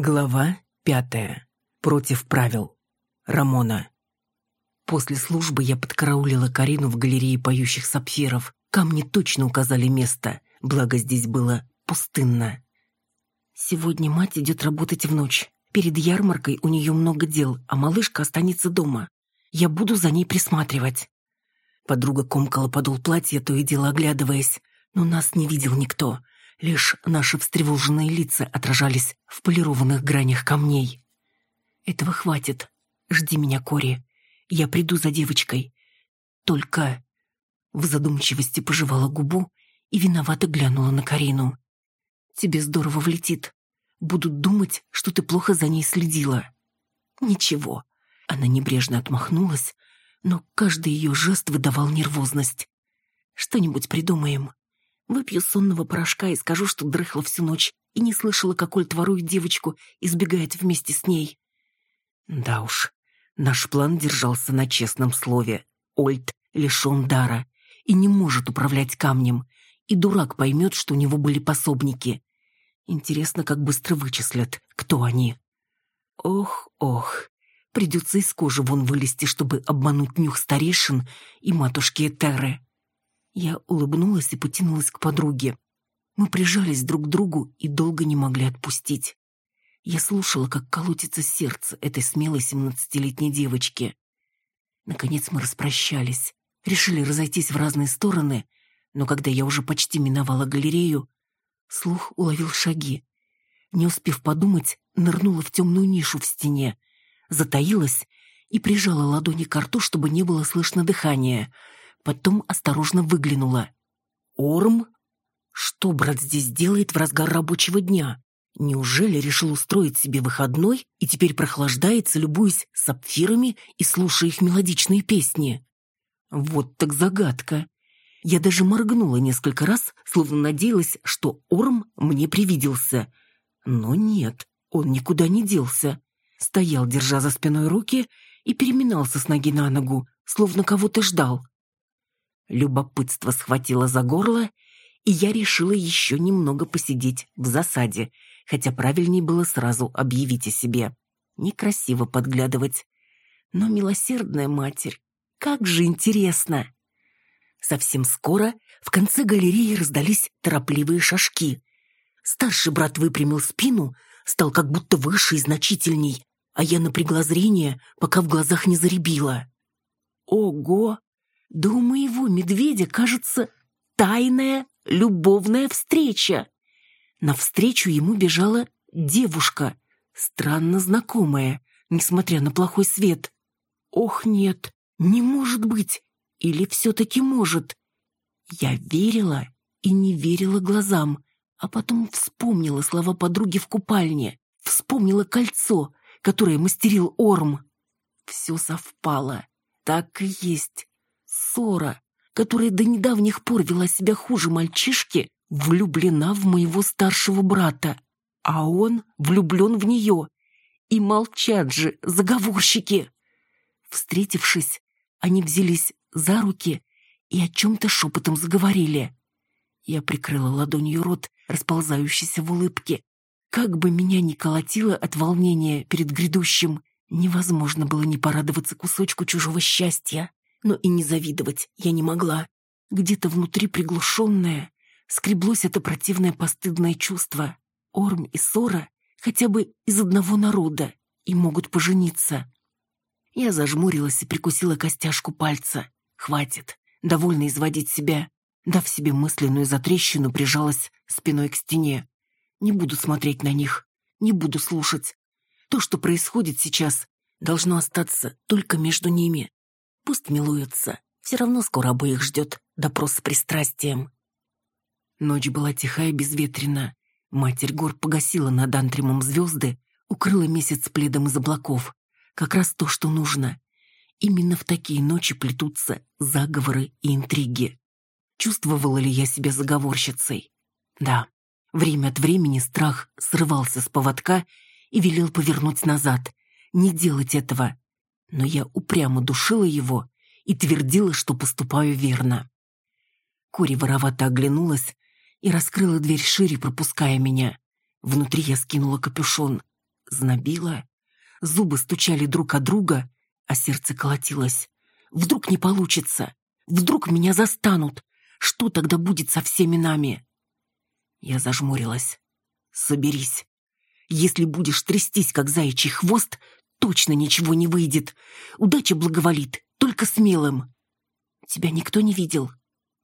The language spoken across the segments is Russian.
Глава пятая. Против правил. Рамона. После службы я подкараулила Карину в галерее поющих сапфиров. Камни точно указали место, благо здесь было пустынно. Сегодня мать идет работать в ночь. Перед ярмаркой у нее много дел, а малышка останется дома. Я буду за ней присматривать. Подруга комкала подол платья, то и дело оглядываясь, но нас не видел никто. Лишь наши встревоженные лица отражались в полированных гранях камней. «Этого хватит. Жди меня, Кори. Я приду за девочкой. Только...» В задумчивости пожевала губу и виновато глянула на Карину. «Тебе здорово влетит. Будут думать, что ты плохо за ней следила». «Ничего». Она небрежно отмахнулась, но каждый ее жест выдавал нервозность. «Что-нибудь придумаем. Выпью сонного порошка и скажу, что дрыхла всю ночь и не слышала, как Ольд ворует девочку и сбегает вместе с ней. Да уж, наш план держался на честном слове. Ольд лишен дара и не может управлять камнем, и дурак поймет, что у него были пособники. Интересно, как быстро вычислят, кто они. Ох, ох, придется из кожи вон вылезти, чтобы обмануть нюх старейшин и матушки Этеры. Я улыбнулась и потянулась к подруге. Мы прижались друг к другу и долго не могли отпустить. Я слушала, как колотится сердце этой смелой семнадцатилетней девочки. Наконец мы распрощались, решили разойтись в разные стороны, но когда я уже почти миновала галерею, слух уловил шаги. Не успев подумать, нырнула в темную нишу в стене, затаилась и прижала ладони к рту, чтобы не было слышно дыхания — потом осторожно выглянула. «Орм? Что брат здесь делает в разгар рабочего дня? Неужели решил устроить себе выходной и теперь прохлаждается, любуясь сапфирами и слушая их мелодичные песни? Вот так загадка. Я даже моргнула несколько раз, словно надеялась, что Орм мне привиделся. Но нет, он никуда не делся. Стоял, держа за спиной руки, и переминался с ноги на ногу, словно кого-то ждал. Любопытство схватило за горло, и я решила еще немного посидеть в засаде, хотя правильнее было сразу объявить о себе. Некрасиво подглядывать. Но милосердная матерь, как же интересно! Совсем скоро в конце галереи раздались торопливые шажки. Старший брат выпрямил спину, стал как будто выше и значительней, а я напрягла зрение, пока в глазах не заребило. Ого! Да у моего медведя, кажется, тайная любовная встреча. Навстречу ему бежала девушка, странно знакомая, несмотря на плохой свет. Ох, нет, не может быть. Или все-таки может. Я верила и не верила глазам, а потом вспомнила слова подруги в купальне, вспомнила кольцо, которое мастерил Орм. Все совпало. Так и есть. Сора, которая до недавних пор вела себя хуже мальчишки, влюблена в моего старшего брата, а он влюблен в нее. И молчат же заговорщики. Встретившись, они взялись за руки и о чем-то шепотом заговорили. Я прикрыла ладонью рот, расползающийся в улыбке. Как бы меня ни колотило от волнения перед грядущим, невозможно было не порадоваться кусочку чужого счастья но и не завидовать я не могла. Где-то внутри приглушенное скреблось это противное постыдное чувство. Орм и Сора хотя бы из одного народа и могут пожениться. Я зажмурилась и прикусила костяшку пальца. Хватит, довольно изводить себя. Дав себе мысленную затрещину, прижалась спиной к стене. Не буду смотреть на них, не буду слушать. То, что происходит сейчас, должно остаться только между ними. Пусть милуются. Все равно скоро обоих ждет допрос с пристрастием. Ночь была тихая и безветренна. Матерь гор погасила над антримом звезды, укрыла месяц пледом из облаков. Как раз то, что нужно. Именно в такие ночи плетутся заговоры и интриги. Чувствовала ли я себя заговорщицей? Да. Время от времени страх срывался с поводка и велел повернуть назад. Не делать этого но я упрямо душила его и твердила, что поступаю верно. Кори воровато оглянулась и раскрыла дверь шире, пропуская меня. Внутри я скинула капюшон. знобило. Зубы стучали друг о друга, а сердце колотилось. Вдруг не получится? Вдруг меня застанут? Что тогда будет со всеми нами? Я зажмурилась. Соберись. Если будешь трястись, как заячий хвост, точно ничего не выйдет. Удача благоволит, только смелым. Тебя никто не видел?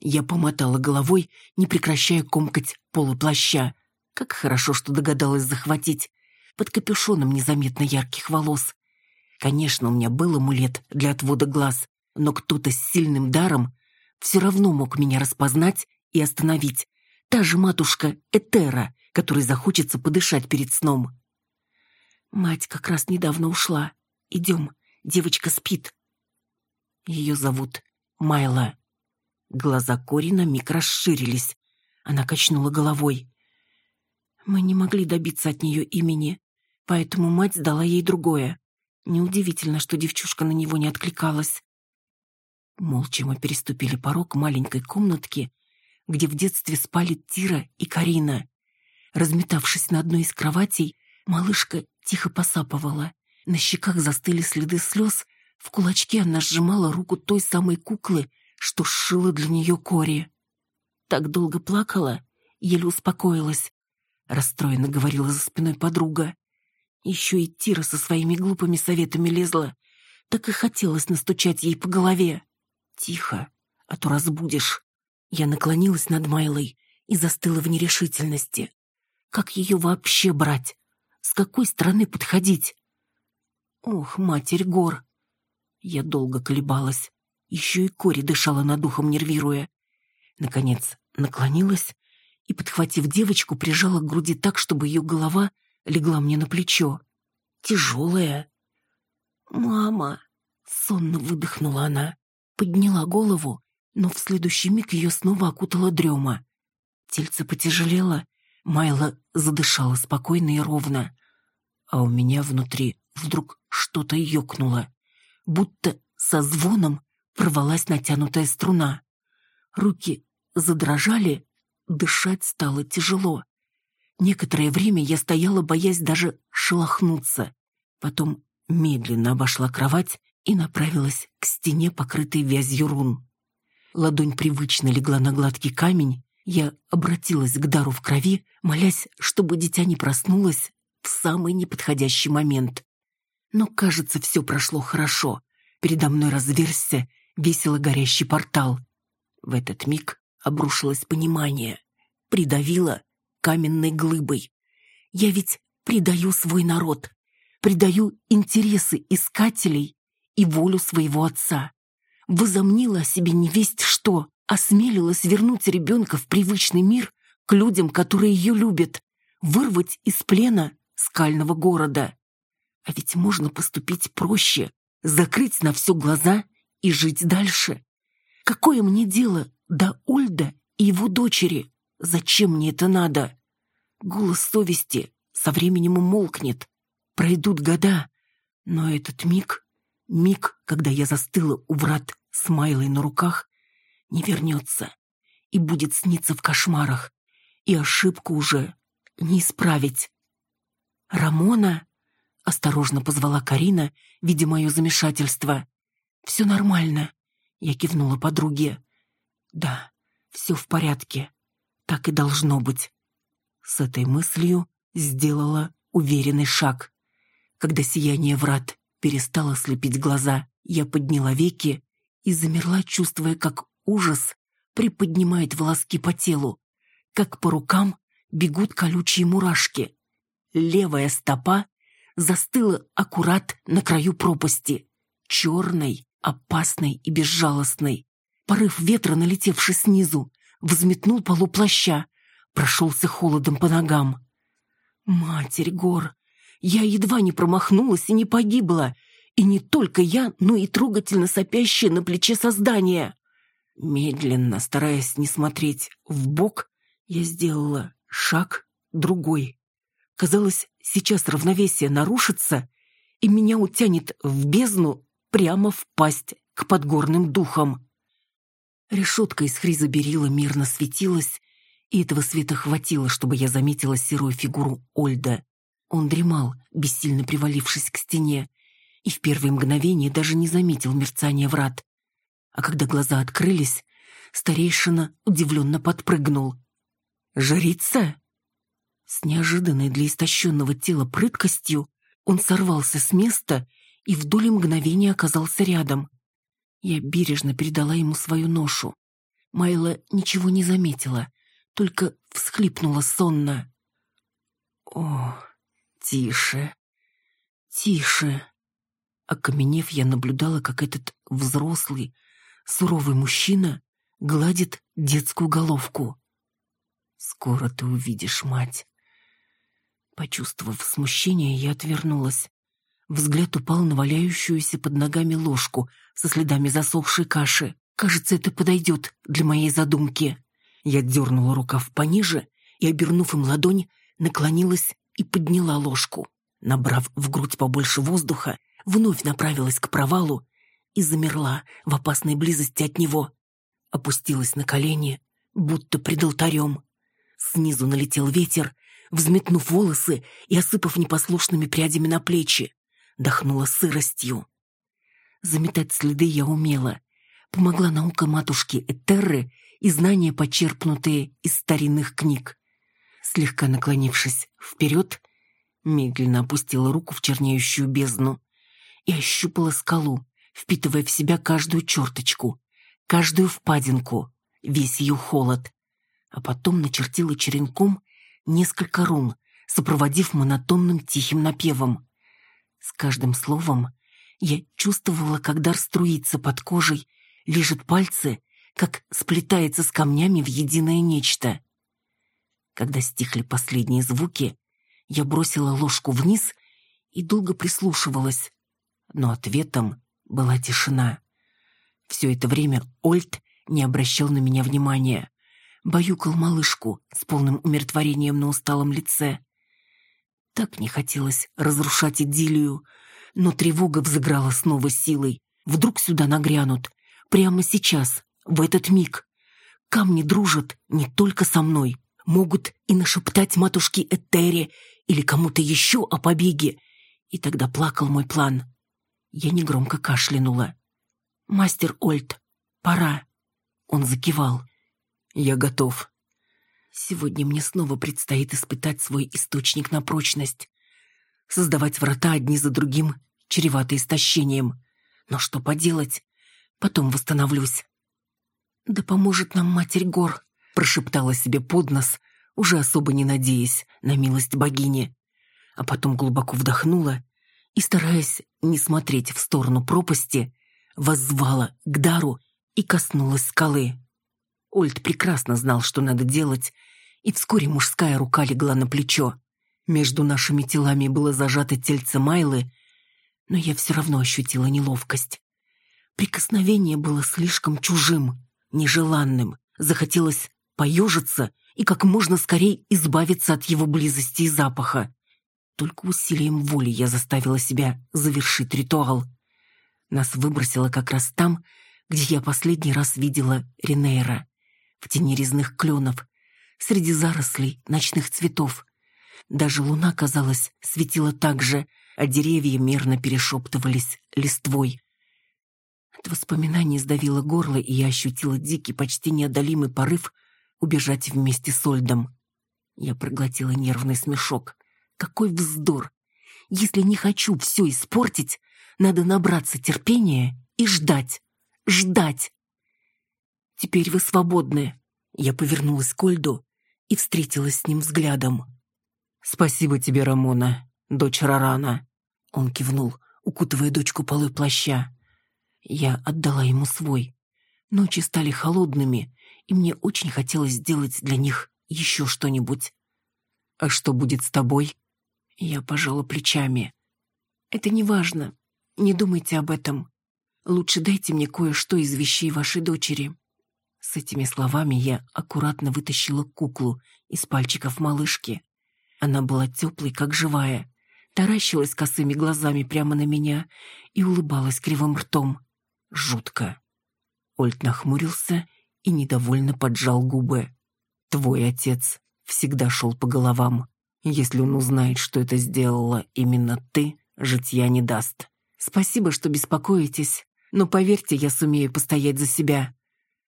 Я помотала головой, не прекращая комкать полуплаща. Как хорошо, что догадалась захватить. Под капюшоном незаметно ярких волос. Конечно, у меня был амулет для отвода глаз, но кто-то с сильным даром все равно мог меня распознать и остановить. Та же матушка Этера, которой захочется подышать перед сном. Мать как раз недавно ушла. Идем, девочка спит. Ее зовут Майла. Глаза Кори на миг расширились. Она качнула головой. Мы не могли добиться от нее имени, поэтому мать дала ей другое. Неудивительно, что девчушка на него не откликалась. Молча мы переступили порог маленькой комнатки, где в детстве спали Тира и Карина. Разметавшись на одной из кроватей, малышка тихо посапывала. На щеках застыли следы слез, в кулачке она сжимала руку той самой куклы, что сшила для нее Кори. Так долго плакала, еле успокоилась. Расстроенно говорила за спиной подруга. Еще и Тира со своими глупыми советами лезла. Так и хотелось настучать ей по голове. Тихо, а то разбудишь. Я наклонилась над Майлой и застыла в нерешительности. Как ее вообще брать? С какой стороны подходить? Ох, матерь гор! Я долго колебалась. Еще и Кори дышала над ухом, нервируя. Наконец наклонилась и, подхватив девочку, прижала к груди так, чтобы ее голова легла мне на плечо. Тяжелая. «Мама!» — сонно выдохнула она. Подняла голову, но в следующий миг ее снова окутала дрема. Тельце потяжелело, Майла задышала спокойно и ровно. А у меня внутри вдруг что-то ёкнуло, будто со звоном порвалась натянутая струна. Руки задрожали, дышать стало тяжело. Некоторое время я стояла, боясь даже шелохнуться. Потом медленно обошла кровать и направилась к стене, покрытой вязью рун. Ладонь привычно легла на гладкий камень, я обратилась к дару в крови, молясь, чтобы дитя не проснулось в самый неподходящий момент. Но, кажется, все прошло хорошо. Передо мной разверзся весело горящий портал. В этот миг обрушилось понимание. Придавило каменной глыбой. Я ведь предаю свой народ, предаю интересы искателей и волю своего отца. Возомнила о себе невесть что, осмелилась вернуть ребенка в привычный мир к людям, которые ее любят, вырвать из плена скального города. А ведь можно поступить проще, закрыть на все глаза и жить дальше. Какое мне дело до Ольда и его дочери? Зачем мне это надо? Голос совести со временем умолкнет. Пройдут года, но этот миг, миг, когда я застыла у врат с Майлой на руках, не вернется и будет сниться в кошмарах, и ошибку уже не исправить. «Рамона?» — осторожно позвала Карина, видя мое замешательство. «Все нормально», — я кивнула подруге. «Да, все в порядке. Так и должно быть. С этой мыслью сделала уверенный шаг. Когда сияние врат перестало слепить глаза, я подняла веки и замерла, чувствуя, как ужас приподнимает волоски по телу, как по рукам бегут колючие мурашки. Левая стопа застыла аккурат на краю пропасти, черной, опасной и безжалостной. Порыв ветра, налетевший снизу, взметнул полу плаща, прошелся холодом по ногам. «Матерь гор! Я едва не промахнулась и не погибла, и не только я, но и трогательно сопящее на плече создание!» Медленно, стараясь не смотреть в бок, я сделала шаг, другой. Казалось, сейчас равновесие нарушится, и меня утянет в бездну прямо в пасть к подгорным духам. Решетка из хризоберила мирно светилась, и этого света хватило, чтобы я заметила серую фигуру Ольда. Он дремал, бессильно привалившись к стене, и в первые мгновения даже не заметил мерцания врат. А когда глаза открылись, старейшина удивленно подпрыгнул. «Жрица?» С неожиданной для истощенного тела прыткостью он сорвался с места и в доли мгновения оказался рядом. Я бережно передала ему свою ношу. Майла ничего не заметила, только всхлипнула сонно. «О, тише, тише!» Окаменев, я наблюдала, как этот взрослый, суровый мужчина гладит детскую головку. «Скоро ты увидишь, мать!» Почувствовав смущение, я отвернулась. Взгляд упал на валяющуюся под ногами ложку со следами засохшей каши. Кажется, это подойдет для моей задумки. Я дернула рукав пониже и, обернув им ладонь, наклонилась и подняла ложку. Набрав в грудь побольше воздуха, вновь направилась к провалу и замерла в опасной близости от него. Опустилась на колени, будто пред алтарем. Снизу налетел ветер, взметнув волосы и осыпав непослушными прядями на плечи. Дохнула сыростью. Заметать следы я умела. Помогла наука матушки Этерры и знания, почерпнутые из старинных книг. Слегка наклонившись вперед, медленно опустила руку в чернеющую бездну и ощупала скалу, впитывая в себя каждую черточку, каждую впадинку, весь ее холод а потом начертила черенком несколько рун, сопроводив монотонным тихим напевом. С каждым словом я чувствовала, как дар струится под кожей, лежит пальцы, как сплетается с камнями в единое нечто. Когда стихли последние звуки, я бросила ложку вниз и долго прислушивалась, но ответом была тишина. Все это время Ольд не обращал на меня внимания баюкал малышку с полным умиротворением на усталом лице. Так не хотелось разрушать идиллию, но тревога взыграла снова силой. Вдруг сюда нагрянут. Прямо сейчас, в этот миг. Камни дружат не только со мной. Могут и нашептать матушке Этере или кому-то еще о побеге. И тогда плакал мой план. Я негромко кашлянула. «Мастер Ольд, пора». Он закивал. Я готов. Сегодня мне снова предстоит испытать свой источник на прочность. Создавать врата одни за другим, чревато истощением. Но что поделать? Потом восстановлюсь. «Да поможет нам Матерь Гор», — прошептала себе под нос, уже особо не надеясь на милость богини. А потом глубоко вдохнула и, стараясь не смотреть в сторону пропасти, воззвала к дару и коснулась скалы. Ольд прекрасно знал, что надо делать, и вскоре мужская рука легла на плечо. Между нашими телами было зажато тельце Майлы, но я все равно ощутила неловкость. Прикосновение было слишком чужим, нежеланным. Захотелось поежиться и как можно скорее избавиться от его близости и запаха. Только усилием воли я заставила себя завершить ритуал. Нас выбросило как раз там, где я последний раз видела Ренейра в тени резных кленов, среди зарослей ночных цветов. Даже луна, казалось, светила так же, а деревья мерно перешептывались листвой. От воспоминаний сдавило горло, и я ощутила дикий, почти неодолимый порыв убежать вместе с Ольдом. Я проглотила нервный смешок. Какой вздор! Если не хочу все испортить, надо набраться терпения и ждать. Ждать. Теперь вы свободны». Я повернулась к Ольду и встретилась с ним взглядом. «Спасибо тебе, Рамона, дочь Рарана». Он кивнул, укутывая дочку полой плаща. Я отдала ему свой. Ночи стали холодными, и мне очень хотелось сделать для них еще что-нибудь. «А что будет с тобой?» Я пожала плечами. «Это не важно. Не думайте об этом. Лучше дайте мне кое-что из вещей вашей дочери». С этими словами я аккуратно вытащила куклу из пальчиков малышки. Она была теплой, как живая, таращилась косыми глазами прямо на меня и улыбалась кривым ртом. Жутко. Ольд нахмурился и недовольно поджал губы. «Твой отец всегда шел по головам. Если он узнает, что это сделала именно ты, житья не даст. Спасибо, что беспокоитесь, но поверьте, я сумею постоять за себя».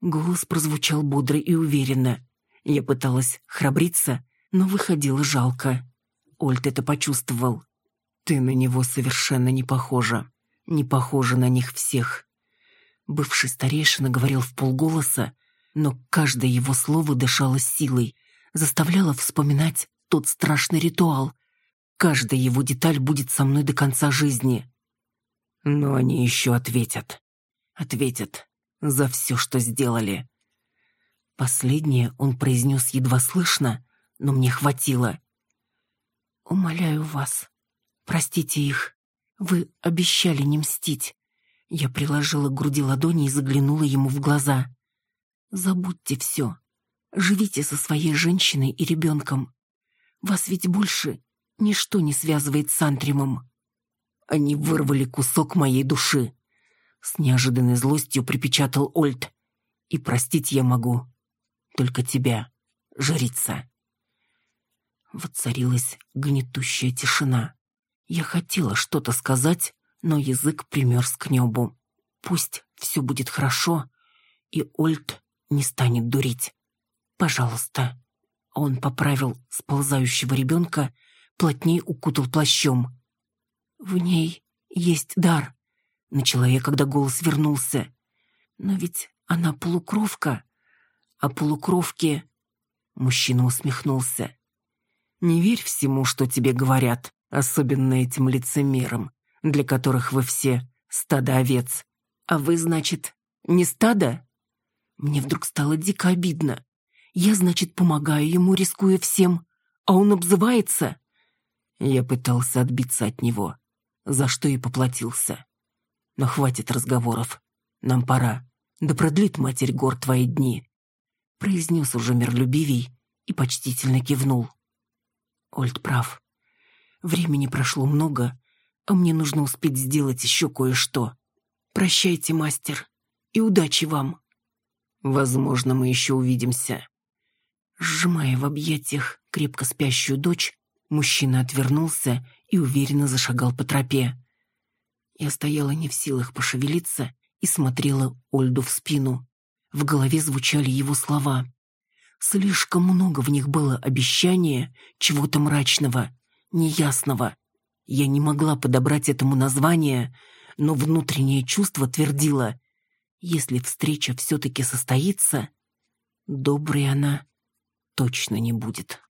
Голос прозвучал бодро и уверенно. Я пыталась храбриться, но выходило жалко. Ольт это почувствовал. «Ты на него совершенно не похожа. Не похожа на них всех». Бывший старейшина говорил в полголоса, но каждое его слово дышало силой, заставляло вспоминать тот страшный ритуал. Каждая его деталь будет со мной до конца жизни. Но они еще ответят. Ответят за все, что сделали. Последнее он произнес едва слышно, но мне хватило. «Умоляю вас, простите их. Вы обещали не мстить». Я приложила к груди ладони и заглянула ему в глаза. «Забудьте все. Живите со своей женщиной и ребенком. Вас ведь больше ничто не связывает с Антримом». Они вырвали кусок моей души. С неожиданной злостью припечатал Ольд. «И простить я могу только тебя, жрица». Воцарилась гнетущая тишина. Я хотела что-то сказать, но язык примерз к небу. Пусть все будет хорошо, и Ольд не станет дурить. Пожалуйста. Он поправил сползающего ребенка, плотнее укутал плащом. В ней есть дар, начала я, когда голос вернулся. Но ведь она полукровка о полукровке...» Мужчина усмехнулся. «Не верь всему, что тебе говорят, особенно этим лицемерам, для которых вы все стадо овец. А вы, значит, не стадо?» Мне вдруг стало дико обидно. Я, значит, помогаю ему, рискуя всем, а он обзывается. Я пытался отбиться от него, за что и поплатился. Но хватит разговоров. Нам пора. Да продлит Матерь Гор твои дни произнес уже миролюбивей и почтительно кивнул. Ольд прав. Времени прошло много, а мне нужно успеть сделать еще кое-что. Прощайте, мастер, и удачи вам. Возможно, мы еще увидимся. Сжимая в объятиях крепко спящую дочь, мужчина отвернулся и уверенно зашагал по тропе. Я стояла не в силах пошевелиться и смотрела Ольду в спину. В голове звучали его слова. Слишком много в них было обещания, чего-то мрачного, неясного. Я не могла подобрать этому название, но внутреннее чувство твердило, если встреча все-таки состоится, доброй она точно не будет.